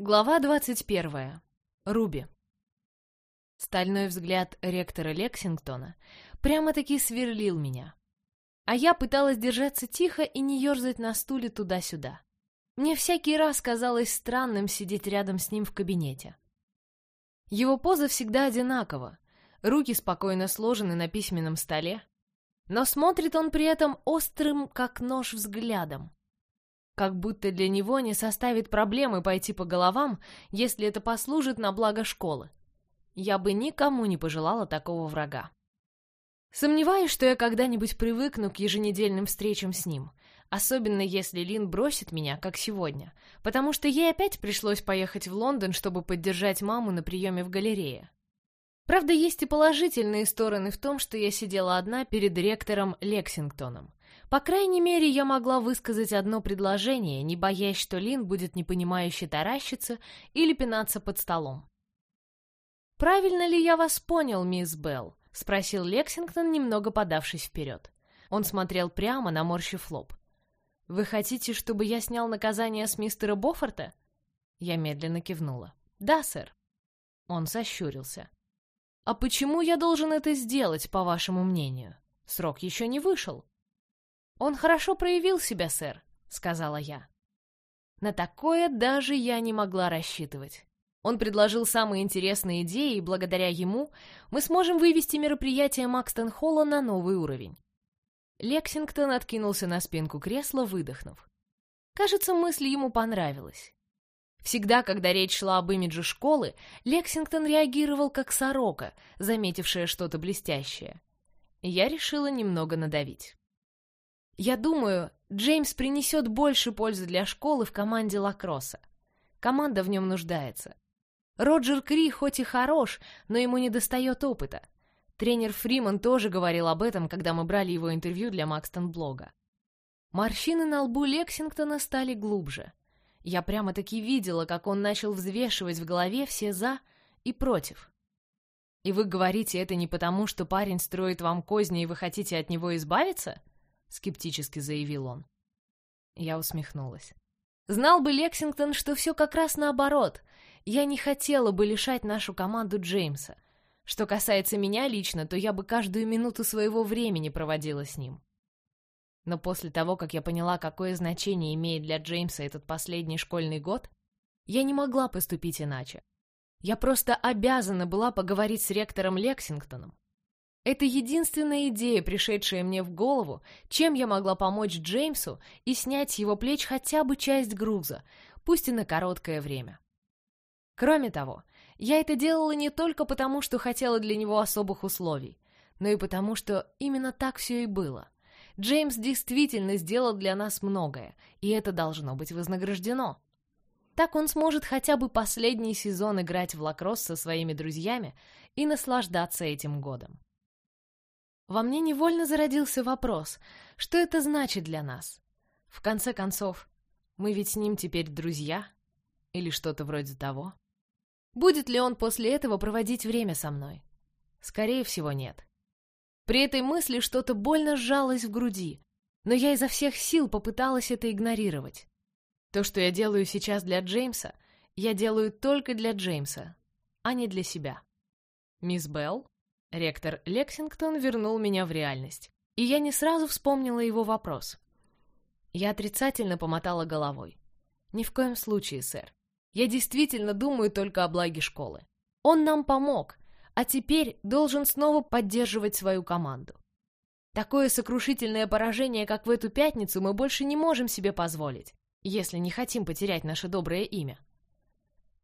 Глава 21. Руби. Стальной взгляд ректора Лексингтона прямо-таки сверлил меня. А я пыталась держаться тихо и не ерзать на стуле туда-сюда. Мне всякий раз казалось странным сидеть рядом с ним в кабинете. Его поза всегда одинакова, руки спокойно сложены на письменном столе, но смотрит он при этом острым, как нож, взглядом. Как будто для него не составит проблемы пойти по головам, если это послужит на благо школы. Я бы никому не пожелала такого врага. Сомневаюсь, что я когда-нибудь привыкну к еженедельным встречам с ним, особенно если Лин бросит меня, как сегодня, потому что ей опять пришлось поехать в Лондон, чтобы поддержать маму на приеме в галерее. Правда, есть и положительные стороны в том, что я сидела одна перед ректором Лексингтоном. По крайней мере, я могла высказать одно предложение, не боясь, что Лин будет непонимающе таращиться или пинаться под столом. «Правильно ли я вас понял, мисс Белл?» — спросил Лексингтон, немного подавшись вперед. Он смотрел прямо, наморщив лоб. «Вы хотите, чтобы я снял наказание с мистера Боффорта?» Я медленно кивнула. «Да, сэр». Он сощурился. «А почему я должен это сделать, по вашему мнению? Срок еще не вышел». «Он хорошо проявил себя, сэр», — сказала я. На такое даже я не могла рассчитывать. Он предложил самые интересные идеи, и благодаря ему мы сможем вывести мероприятие Макстон-Холла на новый уровень. Лексингтон откинулся на спинку кресла, выдохнув. Кажется, мысль ему понравилась. Всегда, когда речь шла об имидже школы, Лексингтон реагировал как сорока, заметившая что-то блестящее. Я решила немного надавить. Я думаю, Джеймс принесет больше пользы для школы в команде лакросса. Команда в нем нуждается. Роджер Кри хоть и хорош, но ему не достает опыта. Тренер Фриман тоже говорил об этом, когда мы брали его интервью для Макстон-блога. Морщины на лбу Лексингтона стали глубже. Я прямо-таки видела, как он начал взвешивать в голове все «за» и «против». И вы говорите это не потому, что парень строит вам козни, и вы хотите от него избавиться? — скептически заявил он. Я усмехнулась. Знал бы Лексингтон, что все как раз наоборот. Я не хотела бы лишать нашу команду Джеймса. Что касается меня лично, то я бы каждую минуту своего времени проводила с ним. Но после того, как я поняла, какое значение имеет для Джеймса этот последний школьный год, я не могла поступить иначе. Я просто обязана была поговорить с ректором Лексингтоном. Это единственная идея, пришедшая мне в голову, чем я могла помочь Джеймсу и снять с его плеч хотя бы часть груза, пусть и на короткое время. Кроме того, я это делала не только потому, что хотела для него особых условий, но и потому, что именно так все и было. Джеймс действительно сделал для нас многое, и это должно быть вознаграждено. Так он сможет хотя бы последний сезон играть в лакросс со своими друзьями и наслаждаться этим годом. Во мне невольно зародился вопрос, что это значит для нас? В конце концов, мы ведь с ним теперь друзья? Или что-то вроде того? Будет ли он после этого проводить время со мной? Скорее всего, нет. При этой мысли что-то больно сжалось в груди, но я изо всех сил попыталась это игнорировать. То, что я делаю сейчас для Джеймса, я делаю только для Джеймса, а не для себя. Мисс Белл? Ректор Лексингтон вернул меня в реальность, и я не сразу вспомнила его вопрос. Я отрицательно помотала головой. «Ни в коем случае, сэр. Я действительно думаю только о благе школы. Он нам помог, а теперь должен снова поддерживать свою команду. Такое сокрушительное поражение, как в эту пятницу, мы больше не можем себе позволить, если не хотим потерять наше доброе имя».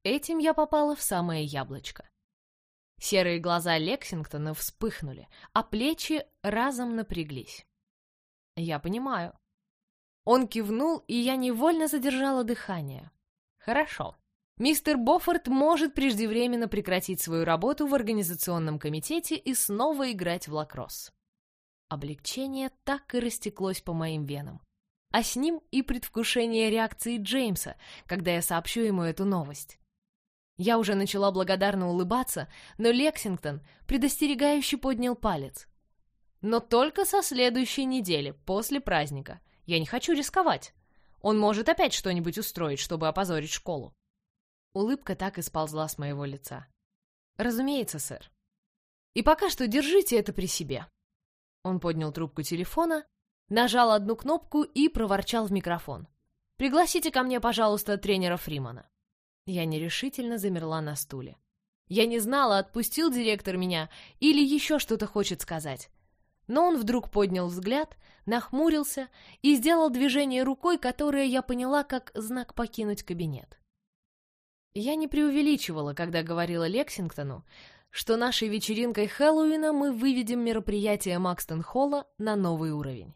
Этим я попала в самое яблочко. Серые глаза Лексингтона вспыхнули, а плечи разом напряглись. «Я понимаю». Он кивнул, и я невольно задержала дыхание. «Хорошо. Мистер Боффорд может преждевременно прекратить свою работу в организационном комитете и снова играть в лакросс». Облегчение так и растеклось по моим венам. А с ним и предвкушение реакции Джеймса, когда я сообщу ему эту новость. Я уже начала благодарно улыбаться, но Лексингтон предостерегающе поднял палец. Но только со следующей недели, после праздника. Я не хочу рисковать. Он может опять что-нибудь устроить, чтобы опозорить школу. Улыбка так и сползла с моего лица. «Разумеется, сэр. И пока что держите это при себе». Он поднял трубку телефона, нажал одну кнопку и проворчал в микрофон. «Пригласите ко мне, пожалуйста, тренера Фримана». Я нерешительно замерла на стуле. Я не знала, отпустил директор меня или еще что-то хочет сказать. Но он вдруг поднял взгляд, нахмурился и сделал движение рукой, которое я поняла как знак покинуть кабинет. Я не преувеличивала, когда говорила Лексингтону, что нашей вечеринкой Хэллоуина мы выведем мероприятие Макстон-Холла на новый уровень.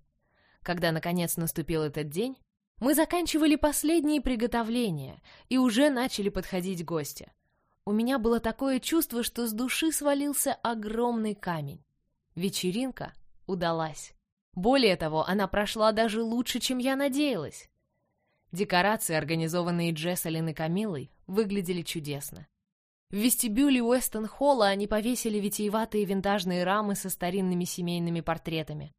Когда, наконец, наступил этот день, мы заканчивали последние приготовления и уже начали подходить гости. У меня было такое чувство, что с души свалился огромный камень. Вечеринка удалась. Более того, она прошла даже лучше, чем я надеялась. Декорации, организованные Джесселин и Камилой, выглядели чудесно. В вестибюле Уэстон-Холла они повесили витиеватые винтажные рамы со старинными семейными портретами,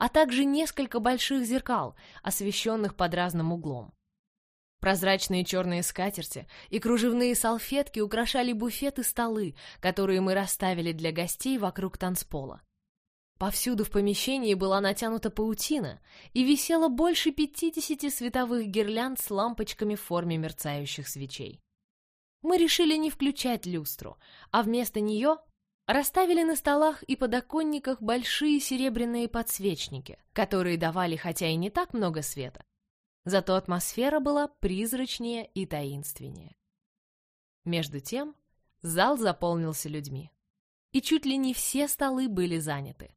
а также несколько больших зеркал, освещенных под разным углом. Прозрачные черные скатерти и кружевные салфетки украшали буфеты и столы, которые мы расставили для гостей вокруг танцпола. Повсюду в помещении была натянута паутина и висело больше пятидесяти световых гирлянд с лампочками в форме мерцающих свечей. Мы решили не включать люстру, а вместо нее расставили на столах и подоконниках большие серебряные подсвечники, которые давали хотя и не так много света, Зато атмосфера была призрачнее и таинственнее. Между тем, зал заполнился людьми. И чуть ли не все столы были заняты.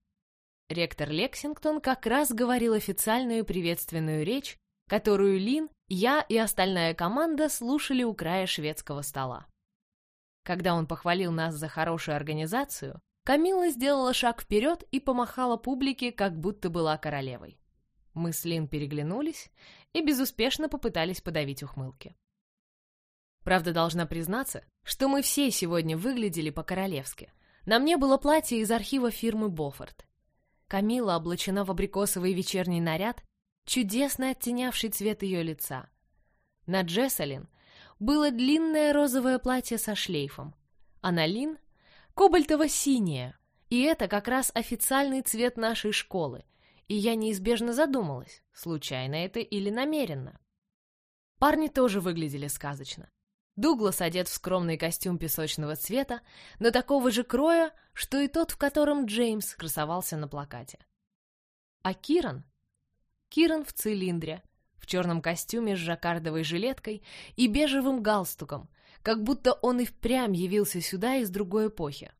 Ректор Лексингтон как раз говорил официальную приветственную речь, которую Лин, я и остальная команда слушали у края шведского стола. Когда он похвалил нас за хорошую организацию, Камилла сделала шаг вперед и помахала публике, как будто была королевой. Мы с Лин переглянулись и безуспешно попытались подавить ухмылки. Правда, должна признаться, что мы все сегодня выглядели по-королевски. На мне было платье из архива фирмы Боффорд. Камила облачена в абрикосовый вечерний наряд, чудесно оттенявший цвет ее лица. На Джессалин было длинное розовое платье со шлейфом, а на Лин — кобальтово-синее, и это как раз официальный цвет нашей школы, и я неизбежно задумалась, случайно это или намеренно. Парни тоже выглядели сказочно. Дуглас одет в скромный костюм песочного цвета, но такого же кроя, что и тот, в котором Джеймс красовался на плакате. А Киран? Киран в цилиндре, в черном костюме с жаккардовой жилеткой и бежевым галстуком, как будто он и впрямь явился сюда из другой эпохи.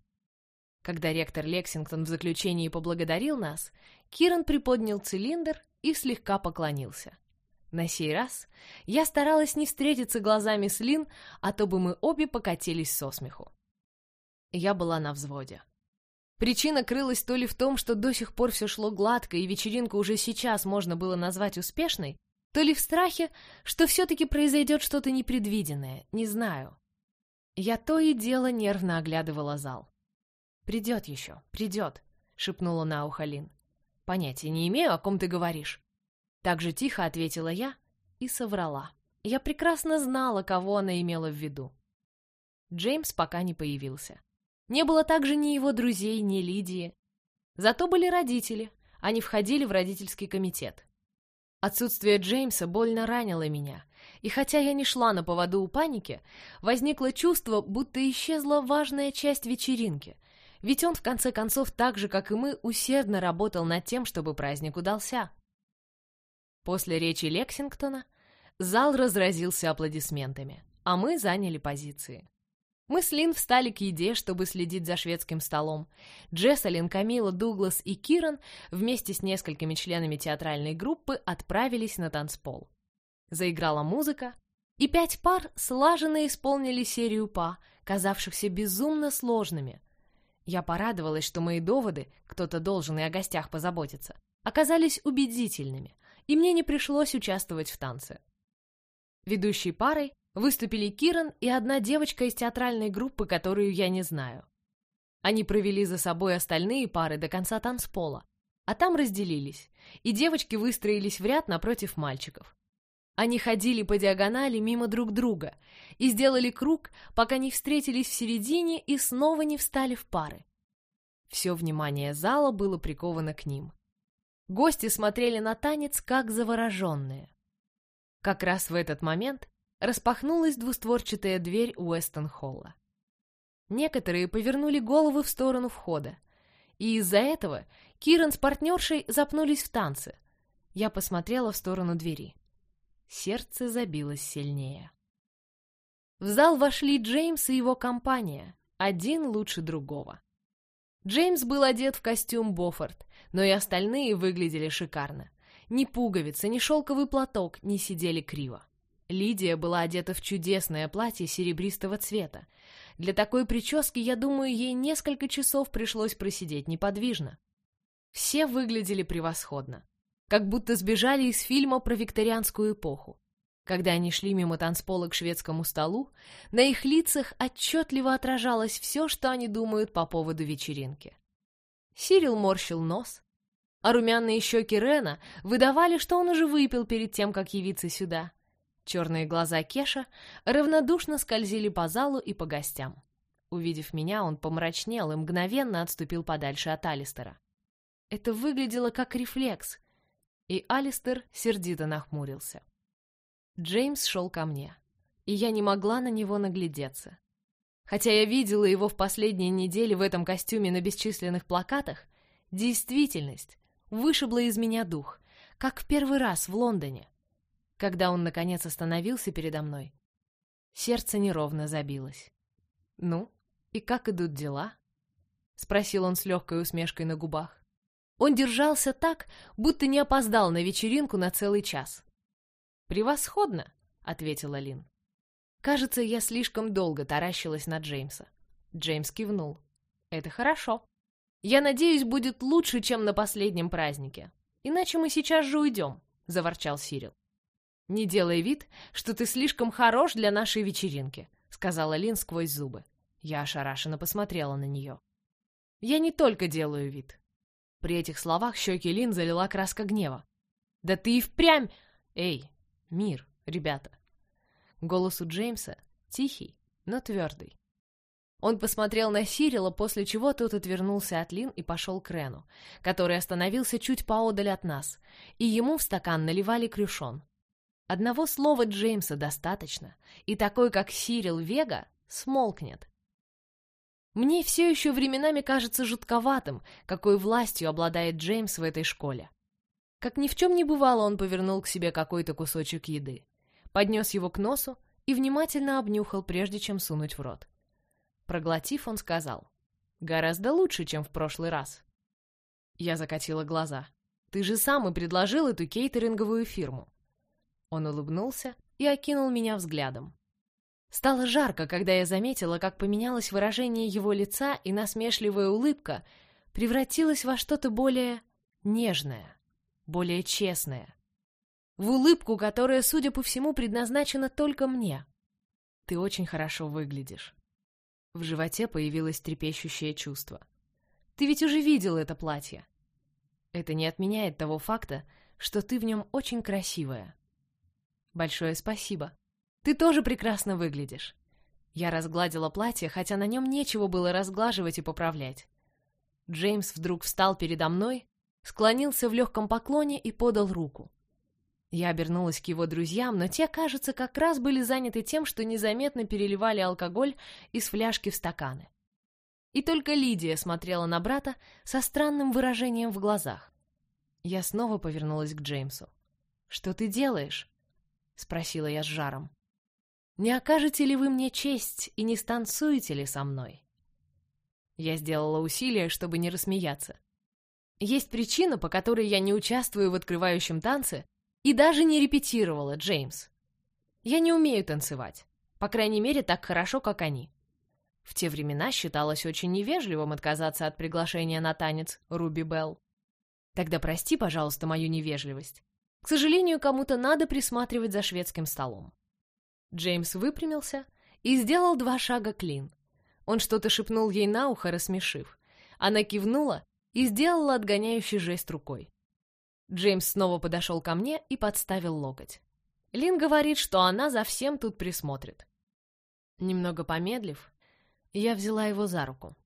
Когда ректор Лексингтон в заключении поблагодарил нас, Киран приподнял цилиндр и слегка поклонился. На сей раз я старалась не встретиться глазами с Лин, а то бы мы обе покатились со смеху. Я была на взводе. Причина крылась то ли в том, что до сих пор все шло гладко, и вечеринку уже сейчас можно было назвать успешной, то ли в страхе, что все-таки произойдет что-то непредвиденное, не знаю. Я то и дело нервно оглядывала зал. «Придет еще, придет», — шепнула на ухо Лин. «Понятия не имею, о ком ты говоришь». Так же тихо ответила я и соврала. Я прекрасно знала, кого она имела в виду. Джеймс пока не появился. Не было также ни его друзей, ни Лидии. Зато были родители, они входили в родительский комитет. Отсутствие Джеймса больно ранило меня, и хотя я не шла на поводу у паники, возникло чувство, будто исчезла важная часть вечеринки, ведь он, в конце концов, так же, как и мы, усердно работал над тем, чтобы праздник удался. После речи Лексингтона зал разразился аплодисментами, а мы заняли позиции. Мы с Лин встали к еде, чтобы следить за шведским столом. Джесселин, Камила, Дуглас и Киран вместе с несколькими членами театральной группы отправились на танцпол. Заиграла музыка, и пять пар слаженно исполнили серию па, казавшихся безумно сложными — я порадовалась, что мои доводы, кто-то должен и о гостях позаботиться, оказались убедительными, и мне не пришлось участвовать в танце. Ведущей парой выступили Киран и одна девочка из театральной группы, которую я не знаю. Они провели за собой остальные пары до конца танцпола, а там разделились, и девочки выстроились в ряд напротив мальчиков. Они ходили по диагонали мимо друг друга и сделали круг, пока не встретились в середине и снова не встали в пары. Все внимание зала было приковано к ним. Гости смотрели на танец, как завороженные. Как раз в этот момент распахнулась двустворчатая дверь Уэстон-Холла. Некоторые повернули головы в сторону входа, и из-за этого Киран с партнершей запнулись в танце. Я посмотрела в сторону двери. Сердце забилось сильнее. В зал вошли Джеймс и его компания, один лучше другого. Джеймс был одет в костюм Боффорд, но и остальные выглядели шикарно. Ни пуговицы, ни шелковый платок не сидели криво. Лидия была одета в чудесное платье серебристого цвета. Для такой прически, я думаю, ей несколько часов пришлось просидеть неподвижно. Все выглядели превосходно, как будто сбежали из фильма про викторианскую эпоху. Когда они шли мимо танцпола к шведскому столу, на их лицах отчетливо отражалось все, что они думают по поводу вечеринки. Сирил морщил нос, а румяные щеки Рена выдавали, что он уже выпил перед тем, как явиться сюда. Черные глаза Кеша равнодушно скользили по залу и по гостям. Увидев меня, он помрачнел и мгновенно отступил подальше от Алистера. Это выглядело как рефлекс, и Алистер сердито нахмурился. Джеймс шел ко мне, и я не могла на него наглядеться. Хотя я видела его в последние недели в этом костюме на бесчисленных плакатах, действительность вышибла из меня дух, как в первый раз в Лондоне. Когда он, наконец, остановился передо мной, сердце неровно забилось. «Ну, и как идут дела?» — спросил он с легкой усмешкой на губах. Он держался так, будто не опоздал на вечеринку на целый час. «Превосходно!» — ответила Лин. Кажется, я слишком долго таращилась на Джеймса. Джеймс кивнул. «Это хорошо. Я надеюсь, будет лучше, чем на последнем празднике. Иначе мы сейчас же уйдем», — заворчал Сирил. «Не делай вид, что ты слишком хорош для нашей вечеринки», — сказала Лин сквозь зубы. Я ошарашенно посмотрела на нее. «Я не только делаю вид». При этих словах щеки Лин залила краска гнева. «Да ты и впрямь... Эй, Мир, ребята. Голос у Джеймса тихий, но твердый. Он посмотрел на Сирила, после чего тот отвернулся от Лин и пошел к Рену, который остановился чуть поодаль от нас, и ему в стакан наливали крюшон. Одного слова Джеймса достаточно, и такой, как Сирил Вега, смолкнет. Мне все еще временами кажется жутковатым, какой властью обладает Джеймс в этой школе. Как ни в чем не бывало, он повернул к себе какой-то кусочек еды, поднес его к носу и внимательно обнюхал, прежде чем сунуть в рот. Проглотив, он сказал, «Гораздо лучше, чем в прошлый раз». Я закатила глаза. «Ты же сам и предложил эту кейтеринговую фирму». Он улыбнулся и окинул меня взглядом. Стало жарко, когда я заметила, как поменялось выражение его лица, и насмешливая улыбка превратилась во что-то более нежное более честная. В улыбку, которая, судя по всему, предназначена только мне. Ты очень хорошо выглядишь. В животе появилось трепещущее чувство. Ты ведь уже видел это платье. Это не отменяет того факта, что ты в нем очень красивая. Большое спасибо. Ты тоже прекрасно выглядишь. Я разгладила платье, хотя на нем нечего было разглаживать и поправлять. Джеймс вдруг встал передо мной, склонился в легком поклоне и подал руку. Я обернулась к его друзьям, но те, кажется, как раз были заняты тем, что незаметно переливали алкоголь из фляжки в стаканы. И только Лидия смотрела на брата со странным выражением в глазах. Я снова повернулась к Джеймсу. «Что ты делаешь?» — спросила я с жаром. «Не окажете ли вы мне честь и не станцуете ли со мной?» Я сделала усилие, чтобы не рассмеяться. Есть причина, по которой я не участвую в открывающем танце и даже не репетировала, Джеймс. Я не умею танцевать. По крайней мере, так хорошо, как они. В те времена считалось очень невежливым отказаться от приглашения на танец Руби Белл. Тогда прости, пожалуйста, мою невежливость. К сожалению, кому-то надо присматривать за шведским столом. Джеймс выпрямился и сделал два шага к Лин. Он что-то шепнул ей на ухо, рассмешив. Она кивнула и сделала отгоняющий жест рукой. Джеймс снова подошел ко мне и подставил локоть. Лин говорит, что она за всем тут присмотрит. Немного помедлив, я взяла его за руку.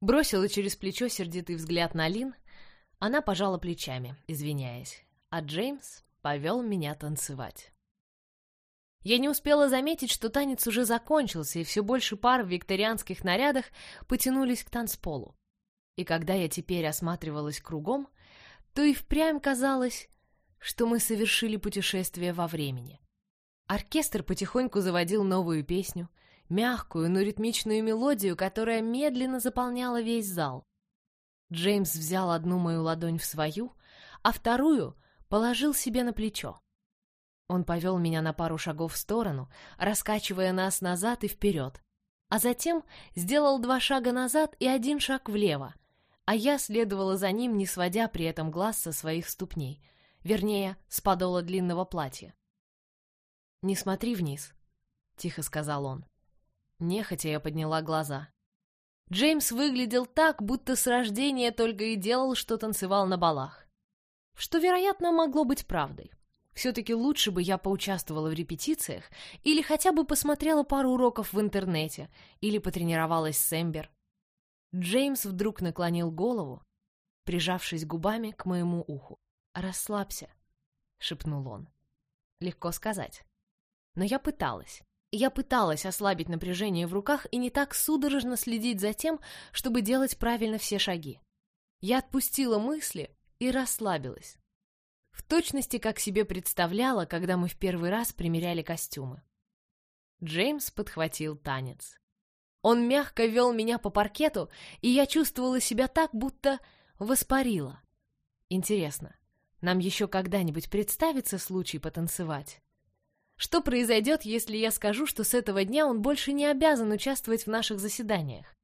Бросила через плечо сердитый взгляд на Лин, она пожала плечами, извиняясь, а Джеймс повел меня танцевать. Я не успела заметить, что танец уже закончился, и все больше пар в викторианских нарядах потянулись к танцполу. И когда я теперь осматривалась кругом, то и впрямь казалось, что мы совершили путешествие во времени. Оркестр потихоньку заводил новую песню, мягкую, но ритмичную мелодию, которая медленно заполняла весь зал. Джеймс взял одну мою ладонь в свою, а вторую положил себе на плечо. Он повел меня на пару шагов в сторону, раскачивая нас назад и вперед, а затем сделал два шага назад и один шаг влево, а я следовала за ним, не сводя при этом глаз со своих ступней, вернее, с подола длинного платья. «Не смотри вниз», — тихо сказал он. Нехотя я подняла глаза. Джеймс выглядел так, будто с рождения только и делал, что танцевал на балах. Что, вероятно, могло быть правдой. Все-таки лучше бы я поучаствовала в репетициях или хотя бы посмотрела пару уроков в интернете или потренировалась с Эмбер. Джеймс вдруг наклонил голову, прижавшись губами к моему уху. «Расслабься», — шепнул он. Легко сказать. Но я пыталась. Я пыталась ослабить напряжение в руках и не так судорожно следить за тем, чтобы делать правильно все шаги. Я отпустила мысли и расслабилась. В точности, как себе представляла, когда мы в первый раз примеряли костюмы. Джеймс подхватил танец. Он мягко вел меня по паркету, и я чувствовала себя так, будто воспарила. Интересно, нам еще когда-нибудь представится случай потанцевать? Что произойдет, если я скажу, что с этого дня он больше не обязан участвовать в наших заседаниях?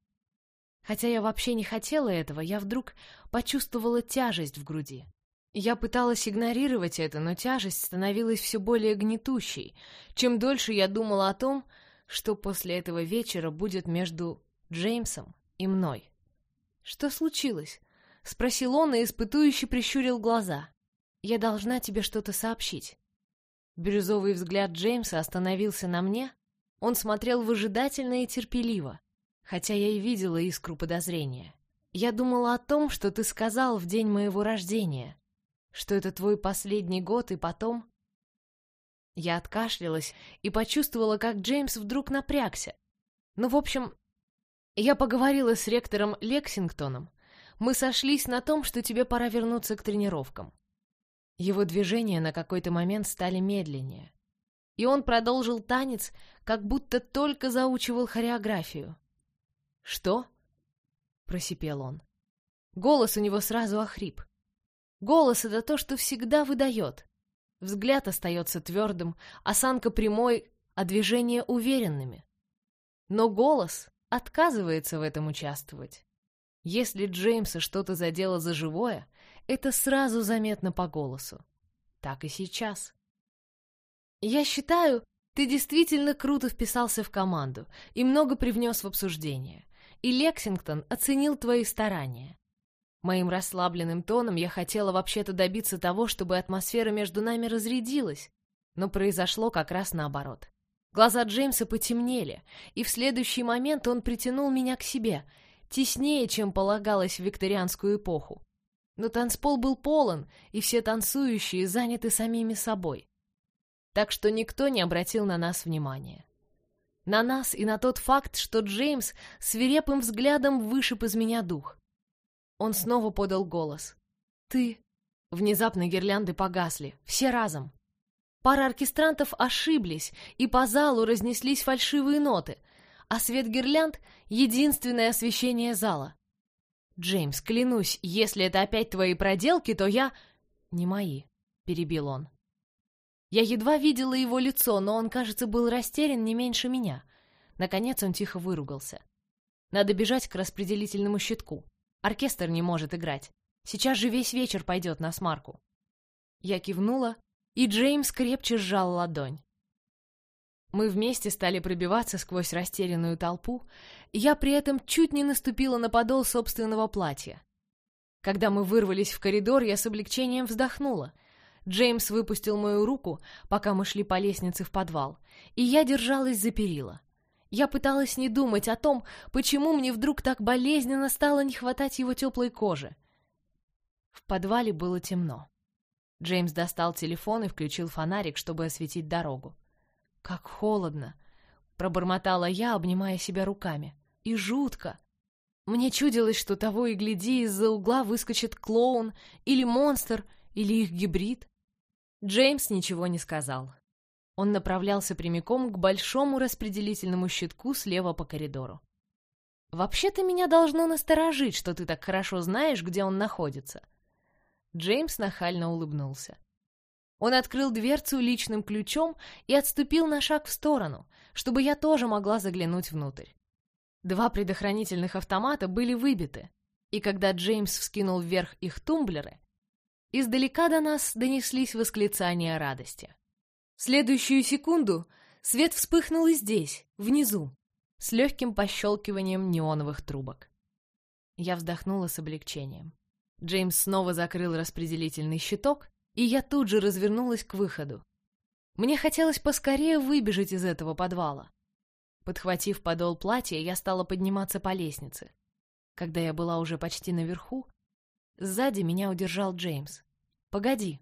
Хотя я вообще не хотела этого, я вдруг почувствовала тяжесть в груди. Я пыталась игнорировать это, но тяжесть становилась все более гнетущей, чем дольше я думала о том, что после этого вечера будет между Джеймсом и мной. «Что случилось?» — спросил он и испытующе прищурил глаза. «Я должна тебе что-то сообщить». Бирюзовый взгляд Джеймса остановился на мне. Он смотрел выжидательно и терпеливо, хотя я и видела искру подозрения. «Я думала о том, что ты сказал в день моего рождения», что это твой последний год, и потом...» Я откашлялась и почувствовала, как Джеймс вдруг напрягся. Ну, в общем, я поговорила с ректором Лексингтоном. Мы сошлись на том, что тебе пора вернуться к тренировкам. Его движения на какой-то момент стали медленнее. И он продолжил танец, как будто только заучивал хореографию. «Что?» — просипел он. Голос у него сразу охрип. Голос — это то, что всегда выдает. Взгляд остается твердым, осанка прямой, а движения уверенными. Но голос отказывается в этом участвовать. Если Джеймса что-то задело за живое, это сразу заметно по голосу. Так и сейчас. Я считаю, ты действительно круто вписался в команду и много привнес в обсуждение. И Лексингтон оценил твои старания. Моим расслабленным тоном я хотела вообще-то добиться того, чтобы атмосфера между нами разрядилась, но произошло как раз наоборот. Глаза Джеймса потемнели, и в следующий момент он притянул меня к себе, теснее, чем полагалось в викторианскую эпоху. Но танцпол был полон, и все танцующие заняты самими собой. Так что никто не обратил на нас внимания. На нас и на тот факт, что Джеймс свирепым взглядом вышиб из меня дух. Он снова подал голос. «Ты...» Внезапно гирлянды погасли, все разом. Пара оркестрантов ошиблись, и по залу разнеслись фальшивые ноты, а свет гирлянд — единственное освещение зала. «Джеймс, клянусь, если это опять твои проделки, то я...» «Не мои», — перебил он. Я едва видела его лицо, но он, кажется, был растерян не меньше меня. Наконец он тихо выругался. «Надо бежать к распределительному щитку. Оркестр не может играть. Сейчас же весь вечер пойдет на смарку. Я кивнула, и Джеймс крепче сжал ладонь. Мы вместе стали пробиваться сквозь растерянную толпу, и я при этом чуть не наступила на подол собственного платья. Когда мы вырвались в коридор, я с облегчением вздохнула. Джеймс выпустил мою руку, пока мы шли по лестнице в подвал, и я держалась за перила. Я пыталась не думать о том, почему мне вдруг так болезненно стало не хватать его теплой кожи. В подвале было темно. Джеймс достал телефон и включил фонарик, чтобы осветить дорогу. «Как холодно!» — пробормотала я, обнимая себя руками. «И жутко!» Мне чудилось, что того и гляди, из-за угла выскочит клоун или монстр, или их гибрид. Джеймс ничего не сказал. Он направлялся прямиком к большому распределительному щитку слева по коридору. «Вообще-то меня должно насторожить, что ты так хорошо знаешь, где он находится». Джеймс нахально улыбнулся. Он открыл дверцу личным ключом и отступил на шаг в сторону, чтобы я тоже могла заглянуть внутрь. Два предохранительных автомата были выбиты, и когда Джеймс вскинул вверх их тумблеры, издалека до нас донеслись восклицания радости. В следующую секунду свет вспыхнул и здесь, внизу, с легким пощелкиванием неоновых трубок. Я вздохнула с облегчением. Джеймс снова закрыл распределительный щиток, и я тут же развернулась к выходу. Мне хотелось поскорее выбежать из этого подвала. Подхватив подол платья, я стала подниматься по лестнице. Когда я была уже почти наверху, сзади меня удержал Джеймс. «Погоди».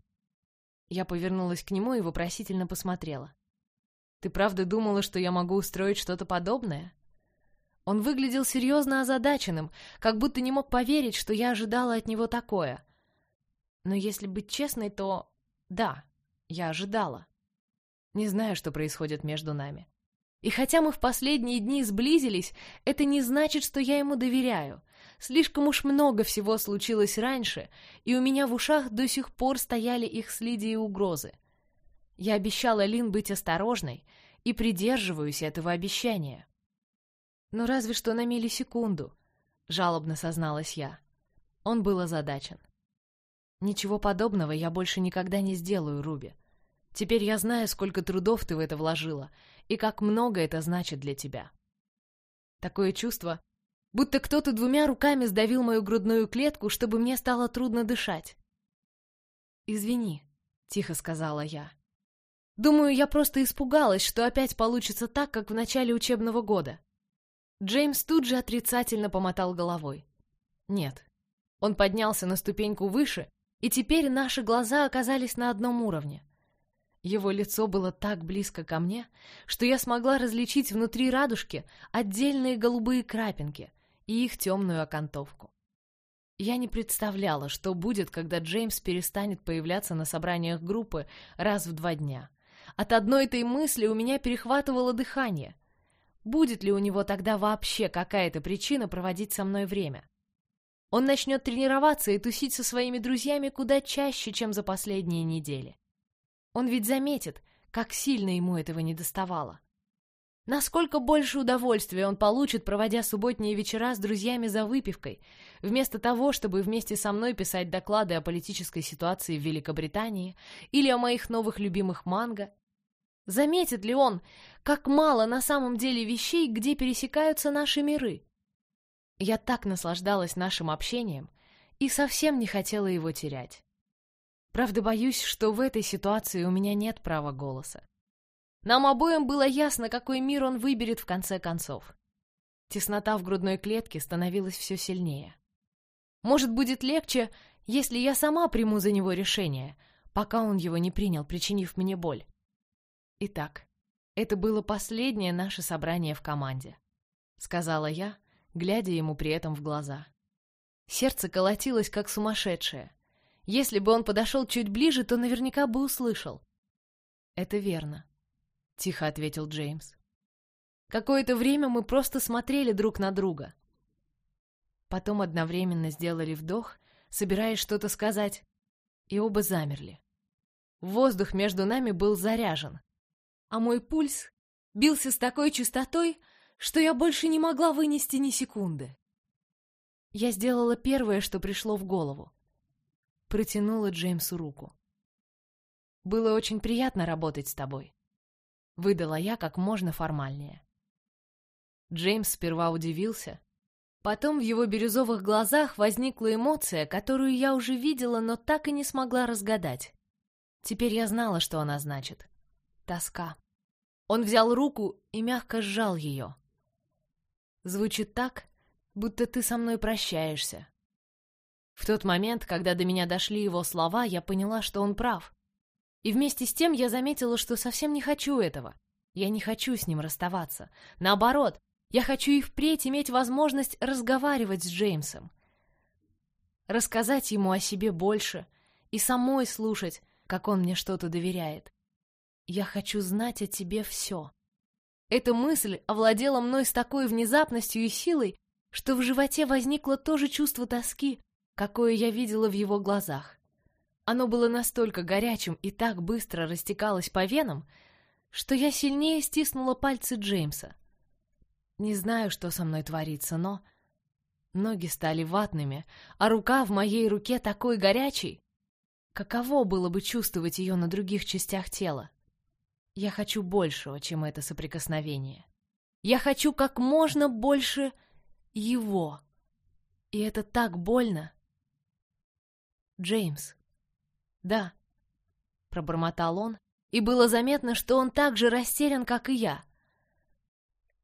Я повернулась к нему и вопросительно посмотрела. «Ты правда думала, что я могу устроить что-то подобное?» Он выглядел серьезно озадаченным, как будто не мог поверить, что я ожидала от него такое. Но если быть честной, то... Да, я ожидала. Не знаю, что происходит между нами. И хотя мы в последние дни сблизились, это не значит, что я ему доверяю. Слишком уж много всего случилось раньше, и у меня в ушах до сих пор стояли их с Лидией угрозы. Я обещала Лин быть осторожной и придерживаюсь этого обещания. Но разве что на миллисекунду, жалобно созналась я. Он был озадачен. Ничего подобного я больше никогда не сделаю, Руби. Теперь я знаю, сколько трудов ты в это вложила, и как много это значит для тебя. Такое чувство, будто кто-то двумя руками сдавил мою грудную клетку, чтобы мне стало трудно дышать. «Извини», — тихо сказала я. «Думаю, я просто испугалась, что опять получится так, как в начале учебного года». Джеймс тут же отрицательно помотал головой. «Нет». Он поднялся на ступеньку выше, и теперь наши глаза оказались на одном уровне. Его лицо было так близко ко мне, что я смогла различить внутри радужки отдельные голубые крапинки и их темную окантовку. Я не представляла, что будет, когда Джеймс перестанет появляться на собраниях группы раз в два дня. От одной этой мысли у меня перехватывало дыхание. Будет ли у него тогда вообще какая-то причина проводить со мной время? Он начнет тренироваться и тусить со своими друзьями куда чаще, чем за последние недели. Он ведь заметит, как сильно ему этого не доставало. Насколько больше удовольствия он получит, проводя субботние вечера с друзьями за выпивкой, вместо того, чтобы вместе со мной писать доклады о политической ситуации в Великобритании или о моих новых любимых манго. Заметит ли он, как мало на самом деле вещей, где пересекаются наши миры? Я так наслаждалась нашим общением и совсем не хотела его терять. Правда, боюсь, что в этой ситуации у меня нет права голоса. Нам обоим было ясно, какой мир он выберет в конце концов. Теснота в грудной клетке становилась все сильнее. Может, будет легче, если я сама приму за него решение, пока он его не принял, причинив мне боль. Итак, это было последнее наше собрание в команде, сказала я, глядя ему при этом в глаза. Сердце колотилось, как сумасшедшее. Если бы он подошел чуть ближе, то наверняка бы услышал. «Это верно», — тихо ответил Джеймс. Какое-то время мы просто смотрели друг на друга. Потом одновременно сделали вдох, собираясь что-то сказать, и оба замерли. Воздух между нами был заряжен, а мой пульс бился с такой частотой, что я больше не могла вынести ни секунды. Я сделала первое, что пришло в голову протянула Джеймсу руку. «Было очень приятно работать с тобой», — выдала я как можно формальнее. Джеймс сперва удивился. Потом в его бирюзовых глазах возникла эмоция, которую я уже видела, но так и не смогла разгадать. Теперь я знала, что она значит. Тоска. Он взял руку и мягко сжал ее. Звучит так, будто ты со мной прощаешься. В тот момент, когда до меня дошли его слова, я поняла, что он прав. И вместе с тем я заметила, что совсем не хочу этого. Я не хочу с ним расставаться. Наоборот, я хочу и впредь иметь возможность разговаривать с Джеймсом. Рассказать ему о себе больше и самой слушать, как он мне что-то доверяет. Я хочу знать о тебе все. Эта мысль овладела мной с такой внезапностью и силой, что в животе возникло то же чувство тоски, какое я видела в его глазах. Оно было настолько горячим и так быстро растекалось по венам, что я сильнее стиснула пальцы Джеймса. Не знаю, что со мной творится, но... Ноги стали ватными, а рука в моей руке такой горячей. Каково было бы чувствовать ее на других частях тела? Я хочу большего, чем это соприкосновение. Я хочу как можно больше его. И это так больно. Джеймс. Да. Пробормотал он, и было заметно, что он так же растерян, как и я.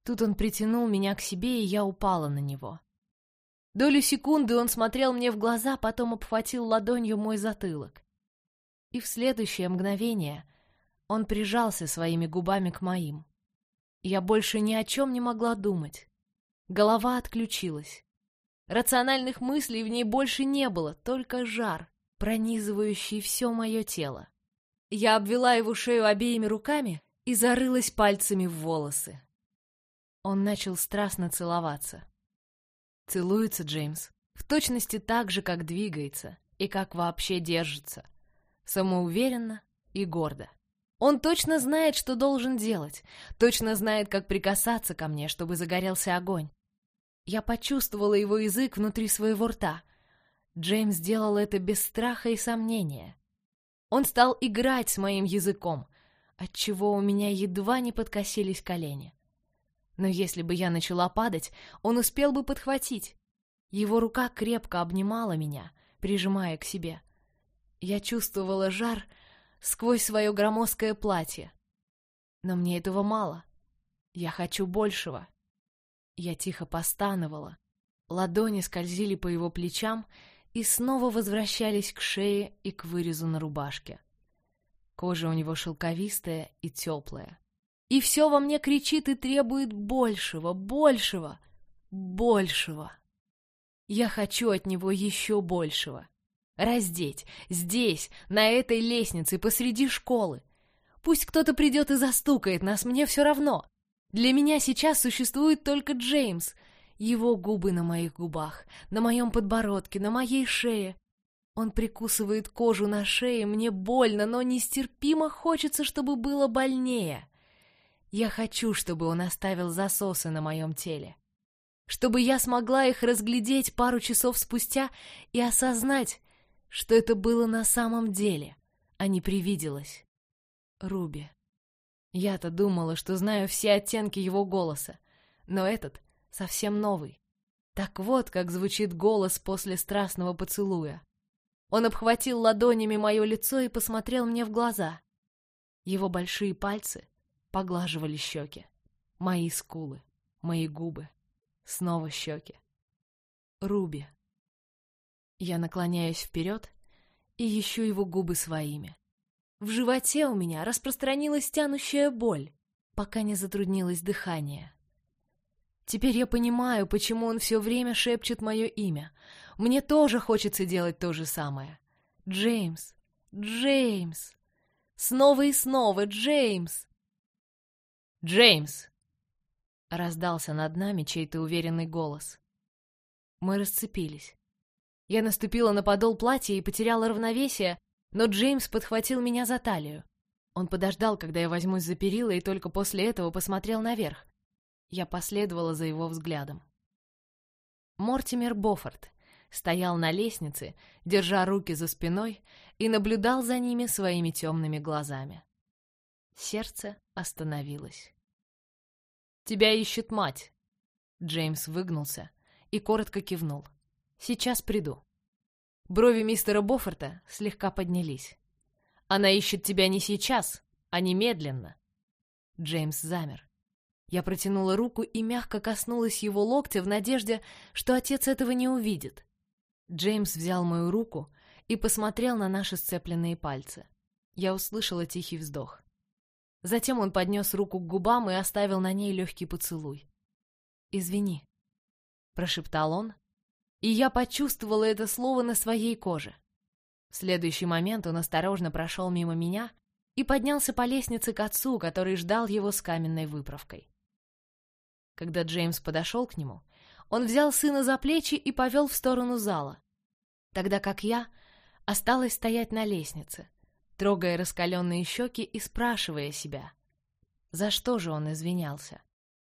Тут он притянул меня к себе, и я упала на него. Долю секунды он смотрел мне в глаза, потом обхватил ладонью мой затылок. И в следующее мгновение он прижался своими губами к моим. Я больше ни о чем не могла думать. Голова отключилась. Рациональных мыслей в ней больше не было, только жар, пронизывающий все мое тело. Я обвела его шею обеими руками и зарылась пальцами в волосы. Он начал страстно целоваться. Целуется Джеймс в точности так же, как двигается и как вообще держится. Самоуверенно и гордо. Он точно знает, что должен делать, точно знает, как прикасаться ко мне, чтобы загорелся огонь. Я почувствовала его язык внутри своего рта. Джеймс сделал это без страха и сомнения. Он стал играть с моим языком, отчего у меня едва не подкосились колени. Но если бы я начала падать, он успел бы подхватить. Его рука крепко обнимала меня, прижимая к себе. Я чувствовала жар сквозь свое громоздкое платье. Но мне этого мало. Я хочу большего. Я тихо постановала. Ладони скользили по его плечам, и снова возвращались к шее и к вырезу на рубашке. Кожа у него шелковистая и теплая. И все во мне кричит и требует большего, большего, большего. Я хочу от него еще большего. Раздеть, здесь, на этой лестнице, посреди школы. Пусть кто-то придет и застукает нас, мне все равно. Для меня сейчас существует только Джеймс, его губы на моих губах, на моем подбородке, на моей шее. Он прикусывает кожу на шее, мне больно, но нестерпимо хочется, чтобы было больнее. Я хочу, чтобы он оставил засосы на моем теле. Чтобы я смогла их разглядеть пару часов спустя и осознать, что это было на самом деле, а не привиделось. Руби. Я-то думала, что знаю все оттенки его голоса, но этот совсем новый. Так вот, как звучит голос после страстного поцелуя. Он обхватил ладонями мое лицо и посмотрел мне в глаза. Его большие пальцы поглаживали щеки. Мои скулы, мои губы, снова щеки. Руби. Я наклоняюсь вперед и ищу его губы своими. В животе у меня распространилась тянущая боль, пока не затруднилось дыхание. Теперь я понимаю, почему он все время шепчет мое имя. Мне тоже хочется делать то же самое. Джеймс, Джеймс. Снова и снова, Джеймс. Джеймс! Раздался над нами чей-то уверенный голос. Мы расцепились. Я наступила на подол платья и потеряла равновесие, но Джеймс подхватил меня за талию. Он подождал, когда я возьмусь за перила, и только после этого посмотрел наверх. Я последовала за его взглядом. Мортимер Боффорд стоял на лестнице, держа руки за спиной, и наблюдал за ними своими темными глазами. Сердце остановилось. «Тебя ищет мать!» Джеймс выгнулся и коротко кивнул. «Сейчас приду». Брови мистера Боффорта слегка поднялись. Она ищет тебя не сейчас, а немедленно. Джеймс замер. Я протянула руку и мягко коснулась его локтя в надежде, что отец этого не увидит. Джеймс взял мою руку и посмотрел на наши сцепленные пальцы. Я услышала тихий вздох. Затем он поднес руку к губам и оставил на ней легкий поцелуй. «Извини», — прошептал он, и я почувствовала это слово на своей коже. В следующий момент он осторожно прошел мимо меня и поднялся по лестнице к отцу, который ждал его с каменной выправкой. Когда Джеймс подошел к нему, он взял сына за плечи и повел в сторону зала, тогда как я осталась стоять на лестнице, трогая раскаленные щеки и спрашивая себя, за что же он извинялся.